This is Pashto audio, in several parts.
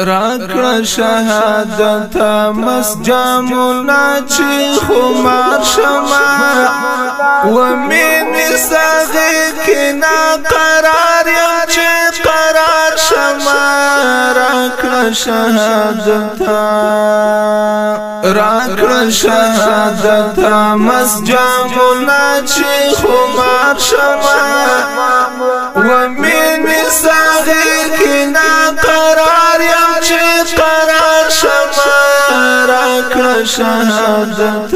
راکړه شهادت مس جامل چې خمار شمار و مين سغه کنا قرار يم چې قرار شمار راکړه شهادت راکړه شهادت مس جامل چې خمار شمار و مين سغه کنا شهادت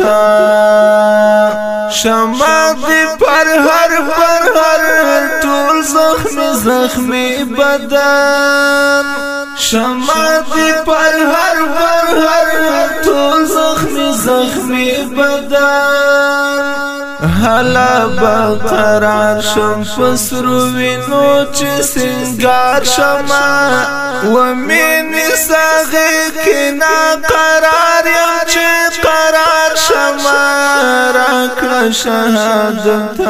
شمع دی پر هر پر هر ټول زخمی زخمی بدن شمع دی پر هر پر هر ټول زخمی زخمی بدن هلا بقرار شم فسرو وینو چې سنگار شما و مين سغه کنا قرار يم چې قرار شما راکړه شهادت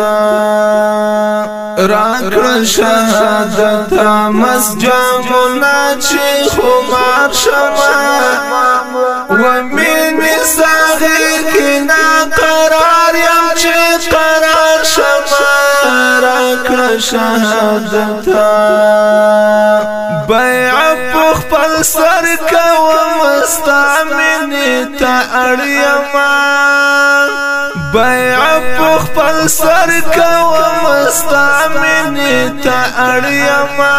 راکړه شهادت مسجمنا چې خمار شما و مين سغه کړ شهادت بیع په خپل سر کوم مستامن ته اړیما بیع پخ پل سر کوا مستامنی تا اڑیما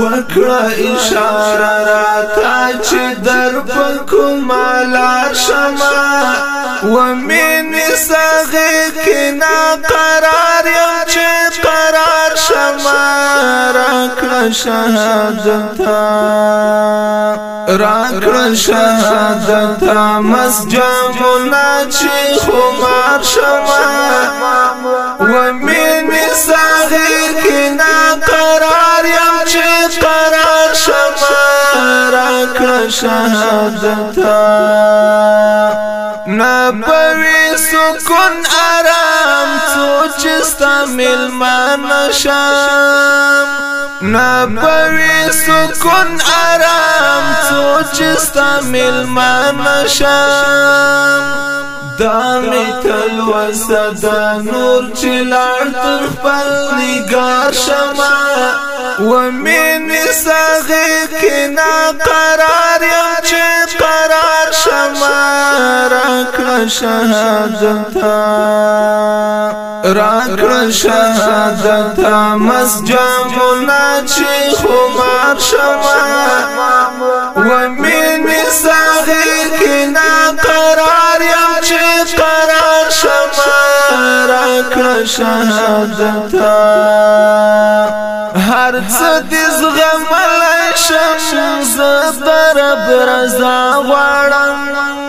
وکڑا اشارہ راتا چی در پکو مالا شما ومینی ساغی کنا قرار یم چی قرار شما راکڑا شہادتا راکړ شهادت مسجد ناچې خمار شما و مين مساغر کنا قرار يم چې قرار شما راکړ شهادت نبوي سکون آرام څو چې ستا ملمان شاه نه پوي سکون آرام سوچستا ملمان شام دامی تل وسدا نور چلار تر خپل نگار شما و مین ساغی کنا قرار شهادت را کړ شهادت مسجد چې خمار شمه و مين مساغي کنا قرار يم چې قرار شمه را کړ شهادت هر څه دې زغمل شم زه درب رضا غواړم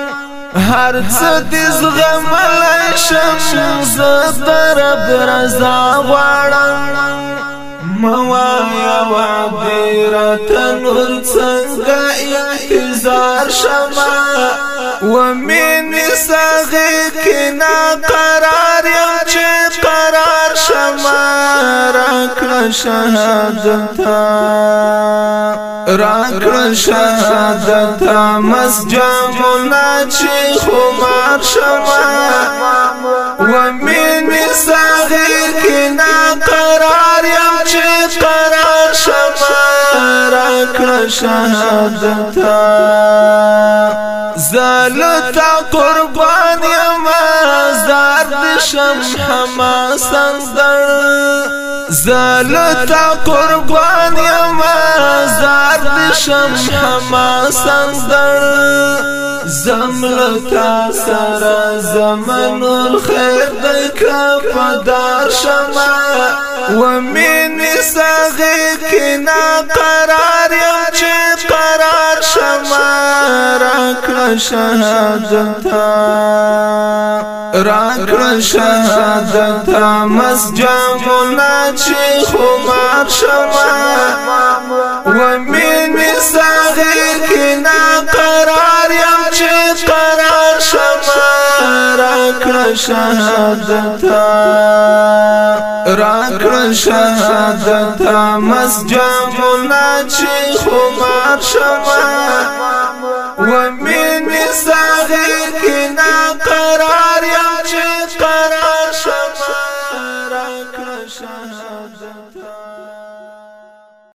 هر څه دې زغملای شم زه درب رضا غواړم موایا وا غیرت نور څنګه انتظار شمه و مين سغه کنا قرار راکړه شهادت راکړه شهادت مسجمنا چې خمار شما و مين مساغر کې نا قرار يم چې قرار شما راکړه شهادت زلتا قربان يم زار دشم حماس اندر زلتا قربان یما زار دشم حماس اندر زملتا سر زمن الخير دکا پدار شما ومین ساغی کنا قرار یم چه راکړه شهادت راکړه شهادت مسجمنا چې خمار شمه و مين صغير کنا قرار يم چې قرار شمه راکړه شهادت کړ شهادت مسجمنا چې خمار شمه ومن ساغر کنا قرار